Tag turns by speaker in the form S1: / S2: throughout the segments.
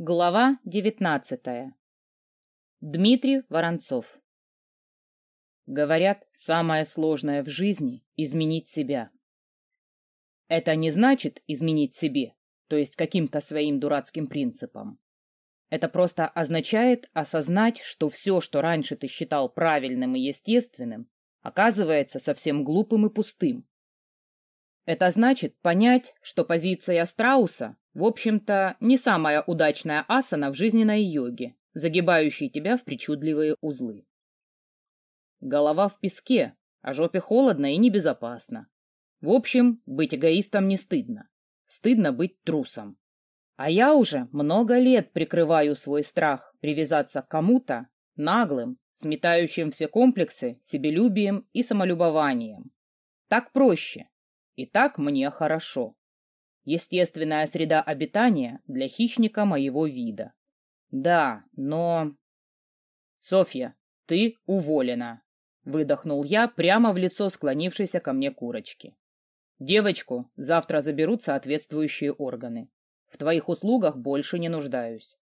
S1: Глава девятнадцатая. Дмитрий Воронцов. Говорят, самое сложное в жизни — изменить себя. Это не значит изменить себе, то есть каким-то своим дурацким принципам. Это просто означает осознать, что все, что раньше ты считал правильным и естественным, оказывается совсем глупым и пустым. Это значит понять, что позиция страуса в общем-то, не самая удачная асана в жизненной йоге, загибающей тебя в причудливые узлы. Голова в песке, а жопе холодно и небезопасно. В общем, быть эгоистом не стыдно. Стыдно быть трусом. А я уже много лет прикрываю свой страх привязаться к кому-то наглым, сметающим все комплексы себелюбием и самолюбованием. Так проще. И так мне хорошо. Естественная среда обитания для хищника моего вида. Да, но... Софья, ты уволена. Выдохнул я прямо в лицо склонившейся ко мне курочки. Девочку завтра заберут соответствующие органы. В твоих услугах больше не нуждаюсь.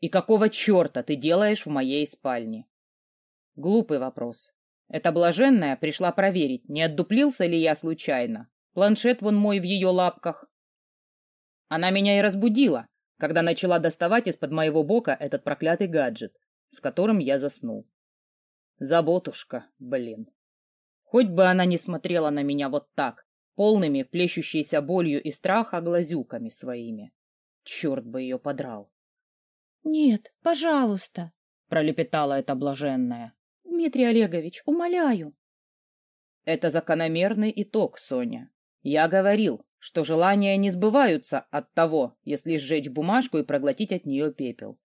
S1: И какого черта ты делаешь в моей спальне? Глупый вопрос. Эта блаженная пришла проверить, не отдуплился ли я случайно. Планшет вон мой в ее лапках. Она меня и разбудила, когда начала доставать из-под моего бока этот проклятый гаджет, с которым я заснул. Заботушка, блин. Хоть бы она не смотрела на меня вот так, полными, плещущейся болью и страха глазюками своими. Черт бы ее подрал.
S2: — Нет, пожалуйста, —
S1: пролепетала эта блаженная.
S2: — Дмитрий Олегович, умоляю.
S1: — Это закономерный итог, Соня. Я говорил, что желания не сбываются от того, если сжечь бумажку и проглотить от нее пепел.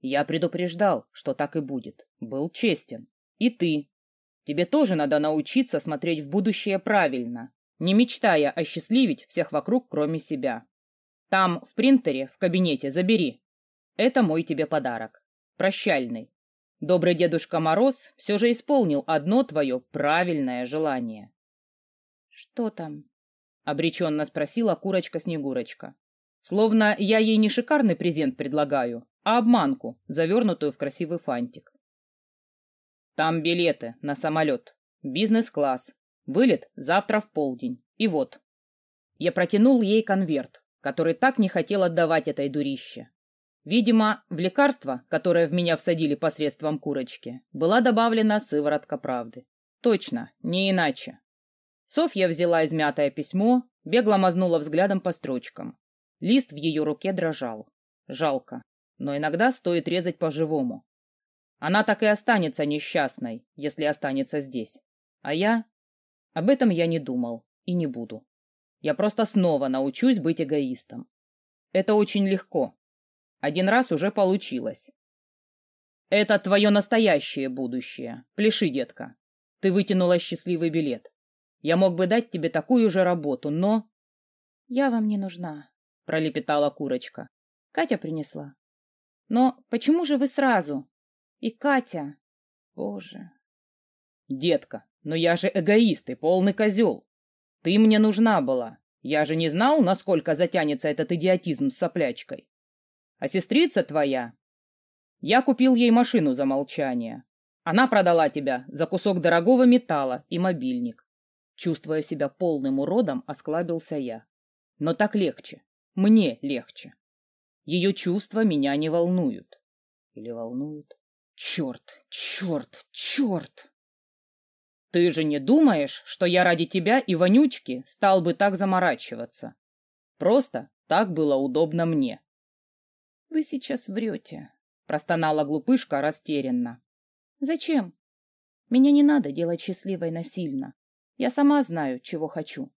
S1: Я предупреждал, что так и будет. Был честен. И ты. Тебе тоже надо научиться смотреть в будущее правильно, не мечтая осчастливить всех вокруг, кроме себя. Там, в принтере, в кабинете, забери. Это мой тебе подарок. Прощальный. Добрый Дедушка Мороз все же исполнил одно твое правильное желание.
S2: — Что там?
S1: — обреченно спросила курочка-снегурочка. Словно я ей не шикарный презент предлагаю, а обманку, завернутую в красивый фантик. Там билеты на самолет. Бизнес-класс. Вылет завтра в полдень. И вот. Я протянул ей конверт, который так не хотел отдавать этой дурище. Видимо, в лекарство, которое в меня всадили посредством курочки, была добавлена сыворотка правды. Точно, не иначе. Софья взяла измятое письмо, бегло мазнула взглядом по строчкам. Лист в ее руке дрожал. Жалко, но иногда стоит резать по-живому. Она так и останется несчастной, если останется здесь. А я... Об этом я не думал и не буду. Я просто снова научусь быть эгоистом. Это очень легко. Один раз уже получилось. Это твое настоящее будущее. Пляши, детка. Ты вытянула счастливый билет. Я мог бы дать тебе такую же работу, но...
S2: — Я вам не нужна, —
S1: пролепетала курочка.
S2: Катя принесла. — Но почему же вы сразу? И Катя... Боже...
S1: — Детка, но я же эгоист и полный козел. Ты мне нужна была. Я же не знал, насколько затянется этот идиотизм с соплячкой. А сестрица твоя... Я купил ей машину за молчание. Она продала тебя за кусок дорогого металла и мобильник. Чувствуя себя полным уродом, осклабился я. Но так легче. Мне легче. Ее чувства меня не волнуют. Или волнуют? Черт, черт, черт! Ты же не думаешь, что я ради тебя и вонючки стал бы так заморачиваться? Просто так было удобно мне.
S2: — Вы сейчас врете, —
S1: простонала глупышка растерянно.
S2: — Зачем? Меня не надо делать счастливой насильно. Я сама знаю, чего хочу.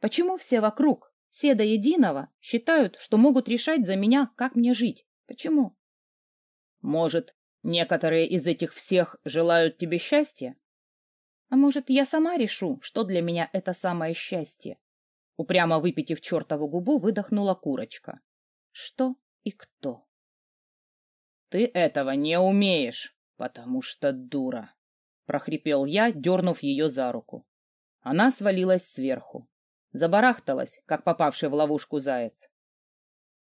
S2: Почему все вокруг, все до единого, считают, что могут решать за меня, как мне жить? Почему?
S1: Может, некоторые из этих всех желают тебе счастья?
S2: А может, я сама решу, что для меня это самое счастье?
S1: Упрямо выпитив чертову губу, выдохнула курочка.
S2: Что и кто?
S1: Ты этого не умеешь, потому что дура, прохрипел я, дернув ее за руку. Она свалилась сверху. Забарахталась, как попавший в ловушку заяц.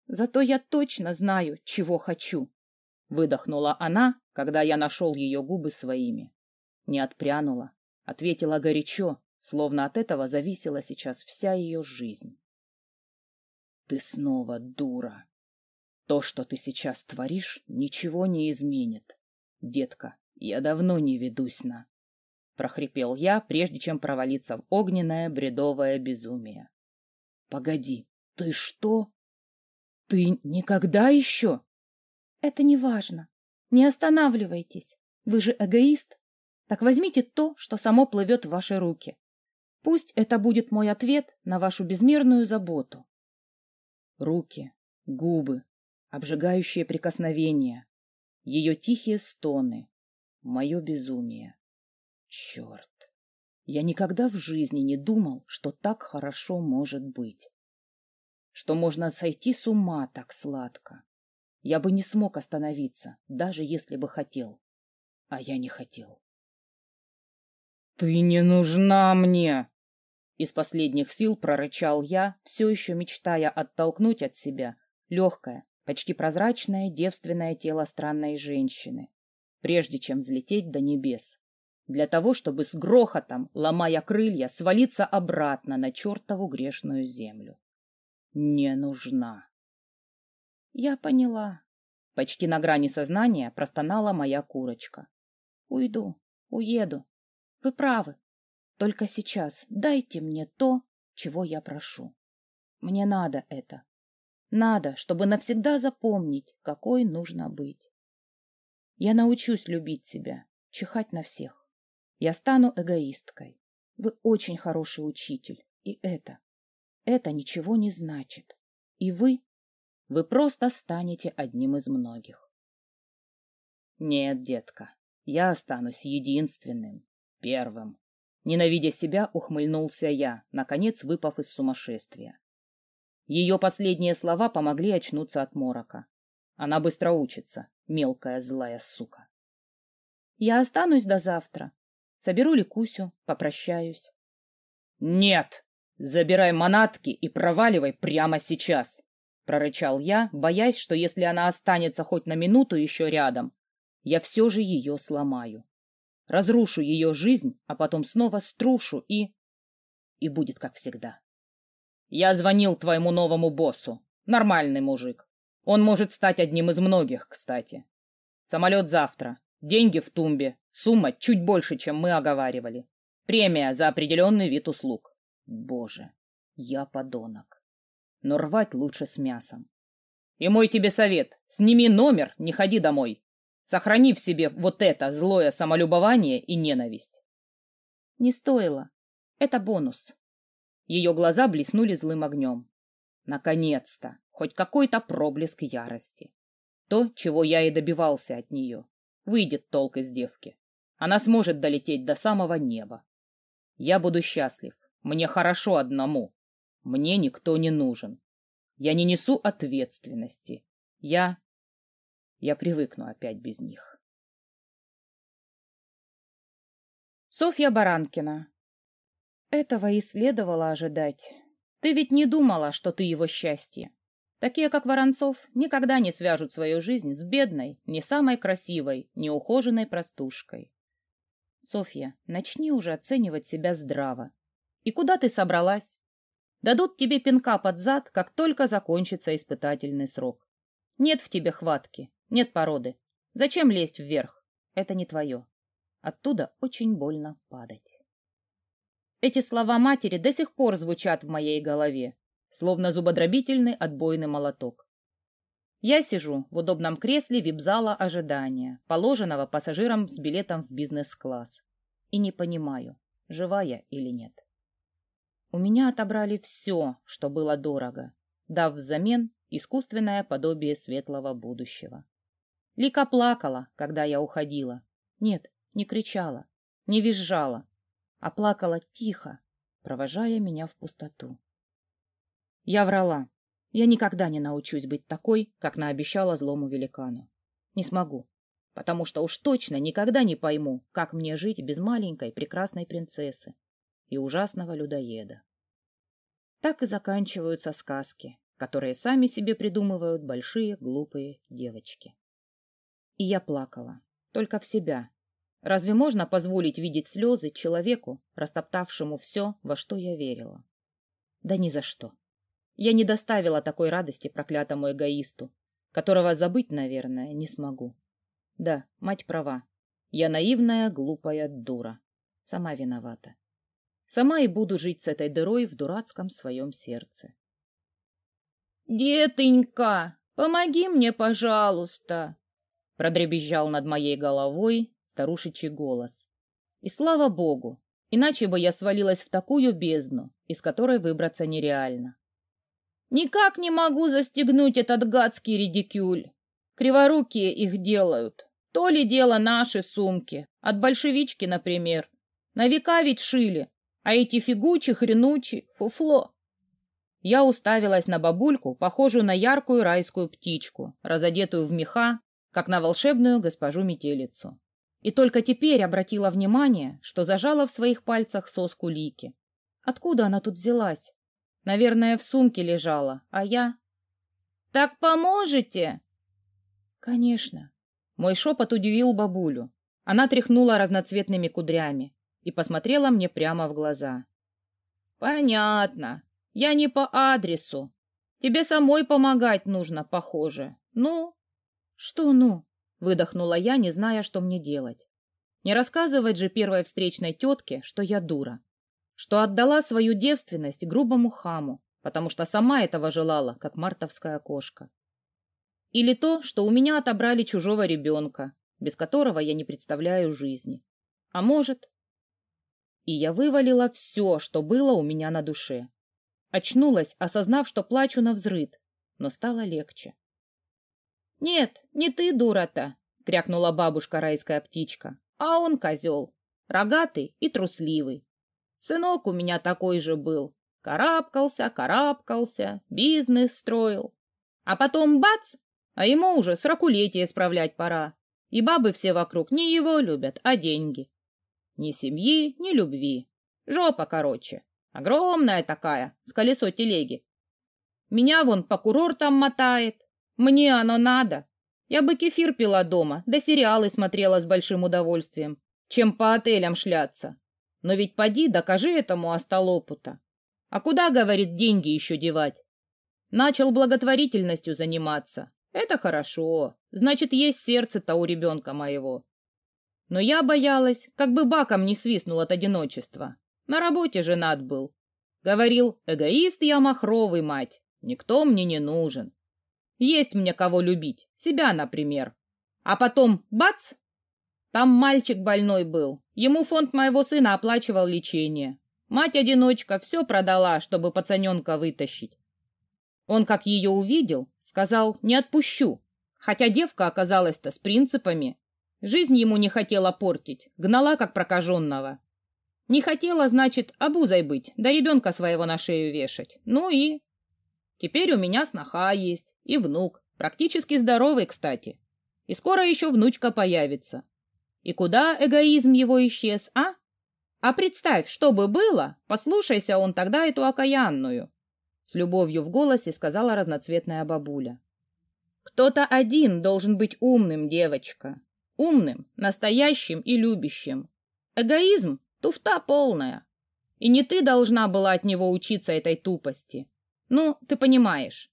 S2: Зато я точно знаю, чего хочу.
S1: Выдохнула она, когда я нашел ее губы своими. Не отпрянула, ответила горячо, словно от этого зависела сейчас вся ее жизнь. Ты снова дура. То, что ты сейчас творишь, ничего не изменит. Детка, я давно не ведусь на... Прохрипел я, прежде чем провалиться в огненное бредовое безумие. Погоди, ты что? Ты никогда еще?
S2: Это не важно. Не останавливайтесь. Вы же эгоист. Так возьмите то, что само плывет в ваши руки. Пусть это будет мой ответ на вашу безмерную заботу.
S1: Руки, губы, обжигающие прикосновения, ее тихие стоны, мое безумие. Черт! Я никогда в жизни не думал, что так хорошо может быть. Что можно сойти с ума так сладко. Я бы не смог остановиться, даже если бы хотел. А я не хотел. «Ты не нужна мне!» Из последних сил прорычал я, все еще мечтая оттолкнуть от себя легкое, почти прозрачное девственное тело странной женщины, прежде чем взлететь до небес, для того, чтобы с грохотом, ломая крылья, свалиться обратно на чертову грешную землю. Не нужна.
S2: Я поняла.
S1: Почти на грани сознания простонала моя курочка.
S2: Уйду, уеду. Вы правы. Только сейчас дайте мне то, чего я прошу. Мне надо это. Надо, чтобы навсегда запомнить, какой нужно быть. Я научусь любить себя, чихать на всех. Я стану эгоисткой. Вы очень хороший учитель, и это, это ничего не значит. И вы, вы просто станете одним из многих.
S1: Нет, детка, я останусь единственным, первым. Ненавидя себя, ухмыльнулся я, наконец выпав из сумасшествия. Ее последние слова помогли очнуться от морока. Она быстро учится, мелкая злая сука.
S2: Я останусь до завтра. Соберу Ликусю, попрощаюсь.
S1: Нет! Забирай манатки и проваливай прямо сейчас! Прорычал я, боясь, что если она останется хоть на минуту еще рядом, я все же ее сломаю. Разрушу ее жизнь, а потом снова струшу и... И будет как всегда. Я звонил твоему новому боссу. Нормальный мужик. Он может стать одним из многих, кстати. Самолет завтра. Деньги в тумбе. Сумма чуть больше, чем мы оговаривали. Премия за определенный вид услуг. Боже, я подонок. Но рвать лучше с мясом. И мой тебе совет. Сними номер, не ходи домой. Сохрани в себе вот это злое самолюбование и ненависть.
S2: Не стоило. Это бонус.
S1: Ее глаза блеснули злым огнем. Наконец-то! Хоть какой-то проблеск ярости. То, чего я и добивался от нее. Выйдет толк из девки. Она сможет долететь до самого неба. Я буду счастлив. Мне хорошо одному. Мне никто не нужен. Я не несу ответственности. Я... Я привыкну опять без них.
S2: Софья Баранкина этого и следовало ожидать. Ты ведь не думала, что ты его счастье. Такие, как Воронцов, никогда не свяжут свою жизнь с бедной, не самой красивой, неухоженной простушкой. Софья, начни уже оценивать себя здраво. И куда ты собралась? Дадут тебе пинка под зад, как только закончится испытательный срок. Нет в тебе хватки, нет породы. Зачем лезть вверх? Это не твое. Оттуда очень больно падать. Эти слова матери до сих пор звучат в моей голове, словно зубодробительный отбойный молоток. Я сижу в удобном кресле вип-зала ожидания, положенного пассажирам с билетом в бизнес-класс. И не понимаю, жива я или нет. У меня отобрали все, что было дорого, дав взамен искусственное подобие светлого будущего. Лика плакала, когда я уходила. Нет, не кричала, не визжала, а плакала тихо, провожая меня в пустоту. Я врала. Я никогда не научусь быть такой, как наобещала злому великану. Не смогу, потому что уж точно никогда не пойму, как мне жить без маленькой прекрасной принцессы и ужасного людоеда. Так и заканчиваются сказки,
S1: которые сами себе придумывают большие глупые девочки. И я плакала. Только в себя. Разве можно позволить видеть слезы человеку, растоптавшему все, во что я верила? Да ни за что. Я не доставила такой радости проклятому эгоисту, которого забыть, наверное, не смогу. Да, мать права. Я наивная, глупая дура. Сама виновата. Сама и буду жить с этой дырой в дурацком своем сердце.
S2: «Детонька, помоги мне, пожалуйста!»
S1: Продребезжал над моей головой старушечий голос. И слава богу, иначе бы я свалилась в такую бездну, из которой выбраться нереально.
S2: Никак не могу застегнуть этот гадский редикюль. Криворукие их делают. То ли дело наши сумки. От большевички, например. На века ведь шили. А эти фигучи, хренучи, фуфло.
S1: Я уставилась на бабульку, похожую на яркую райскую птичку, разодетую в меха, как на волшебную госпожу-метелицу. И только теперь обратила внимание, что зажала в своих пальцах соску Лики. Откуда она тут взялась? Наверное, в сумке лежала, а я...
S2: «Так поможете?»
S1: «Конечно». Мой шепот удивил бабулю. Она тряхнула разноцветными кудрями и посмотрела мне прямо в глаза.
S2: «Понятно. Я не по адресу. Тебе самой помогать нужно, похоже. Ну?»
S1: «Что «ну»?» — выдохнула я, не зная, что мне делать. Не рассказывать же первой встречной тетке, что я дура что отдала свою девственность грубому хаму, потому что сама этого желала, как мартовская кошка. Или то, что у меня отобрали чужого ребенка, без которого я не представляю жизни. А может... И я вывалила все, что было у меня на душе. Очнулась, осознав, что плачу на взрыд, но стало легче.
S2: «Нет, не ты, дура-то!» — крякнула бабушка райская птичка. «А он козел, рогатый и трусливый. Сынок у меня такой же был. Карабкался, карабкался, бизнес строил. А потом бац, а ему уже срокулетие справлять пора. И бабы все вокруг не его любят, а деньги. Ни семьи, ни любви. Жопа короче. Огромная такая, с колесо телеги. Меня вон по курортам мотает. Мне оно надо. Я бы кефир пила дома, да сериалы смотрела с большим удовольствием, чем по отелям шляться. Но ведь поди, докажи этому остолопу-то. А куда, говорит, деньги еще девать? Начал благотворительностью заниматься. Это хорошо. Значит, есть сердце-то у ребенка моего. Но я боялась, как бы баком не свистнул от одиночества. На работе женат был. Говорил, эгоист я махровый, мать. Никто мне не нужен. Есть мне кого любить. Себя, например. А потом бац! Там мальчик больной был, Ему фонд моего сына оплачивал лечение. Мать-одиночка все продала, чтобы пацаненка вытащить. Он, как ее увидел, сказал «не отпущу», хотя девка оказалась-то с принципами. Жизнь ему не хотела портить, гнала как прокаженного. Не хотела, значит, обузой быть, да ребенка своего на шею вешать. Ну и... Теперь у меня сноха есть, и внук, практически здоровый, кстати. И скоро еще внучка появится. И куда эгоизм его исчез, а? А представь, что бы было, послушайся он тогда эту окаянную. С любовью в голосе сказала разноцветная бабуля. Кто-то один должен быть умным, девочка. Умным, настоящим и любящим. Эгоизм — туфта полная. И не ты должна была от него учиться этой тупости. Ну, ты понимаешь.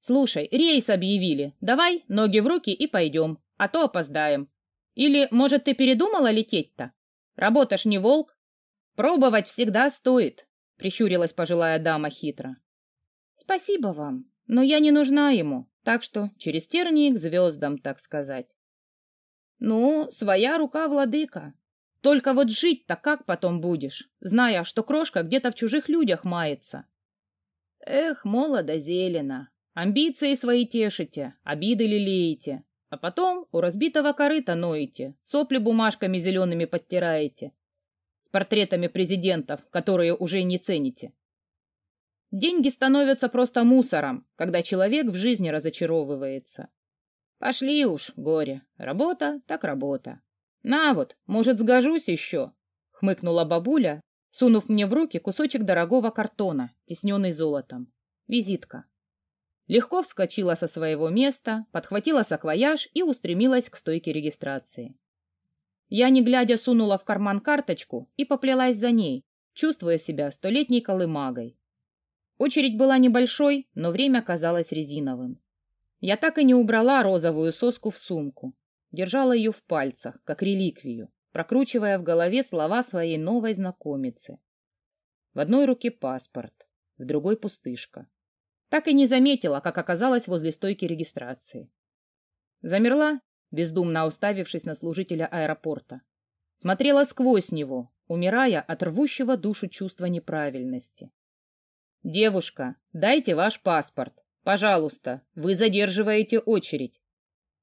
S2: Слушай, рейс объявили. Давай, ноги в руки и пойдем, а то опоздаем. Или, может, ты передумала лететь-то? Работаешь не волк? Пробовать всегда стоит, прищурилась пожилая дама хитро. Спасибо вам, но я не нужна ему, так что через тернии к звездам, так сказать. Ну, своя рука владыка. Только вот жить-то как потом будешь, зная, что крошка где-то в чужих людях мается? Эх, молодо зелено. Амбиции свои тешите, обиды лелеете. А потом у разбитого корыта ноете, сопли бумажками зелеными подтираете, с портретами президентов, которые уже не цените. Деньги становятся просто мусором, когда человек в жизни разочаровывается. Пошли уж, горе. Работа так работа. На вот, может, сгожусь еще, хмыкнула бабуля, сунув мне в руки кусочек дорогого картона, тесненный золотом. Визитка.
S1: Легко вскочила со своего места, подхватила саквояж и устремилась к стойке регистрации. Я, не глядя, сунула в карман карточку и поплелась за ней, чувствуя себя столетней колымагой. Очередь была небольшой, но время казалось резиновым. Я так и не убрала розовую соску в сумку, держала ее в пальцах, как реликвию, прокручивая в голове слова своей новой знакомицы. В одной руке паспорт, в другой пустышка. Так и не заметила, как оказалась возле стойки регистрации. Замерла, бездумно уставившись на служителя аэропорта. Смотрела сквозь него, умирая от рвущего душу чувства неправильности. «Девушка, дайте ваш паспорт. Пожалуйста, вы задерживаете очередь».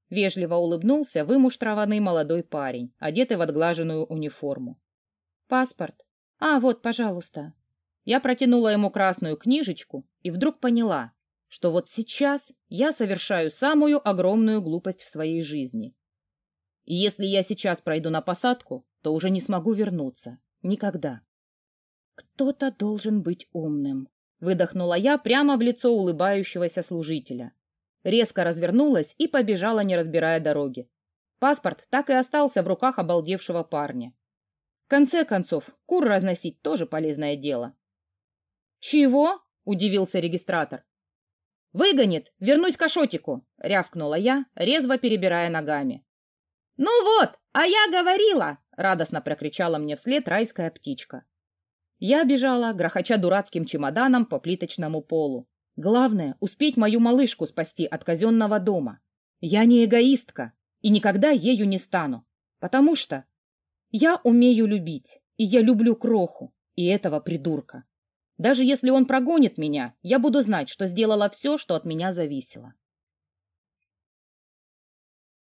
S1: Вежливо улыбнулся вымуштрованный молодой парень, одетый в отглаженную униформу.
S2: «Паспорт? А, вот, пожалуйста».
S1: Я протянула ему красную книжечку и вдруг поняла, что вот сейчас я совершаю самую огромную глупость в своей жизни. И если я сейчас пройду на посадку, то уже не смогу вернуться. Никогда.
S2: Кто-то должен быть умным.
S1: Выдохнула я прямо в лицо улыбающегося служителя. Резко развернулась и побежала, не разбирая дороги. Паспорт так и остался в руках обалдевшего парня. В конце концов, кур разносить тоже полезное дело. «Чего?» — удивился регистратор. «Выгонит! Вернусь к Ашотику!» — рявкнула я, резво перебирая ногами. «Ну вот, а я говорила!» — радостно прокричала мне вслед райская птичка. Я бежала, грохоча дурацким чемоданом по плиточному полу. Главное — успеть мою малышку спасти от казенного дома. Я не эгоистка и никогда ею не стану, потому что я умею любить, и я люблю кроху и этого придурка. Даже если он прогонит меня, я буду знать, что сделала все, что от меня зависело.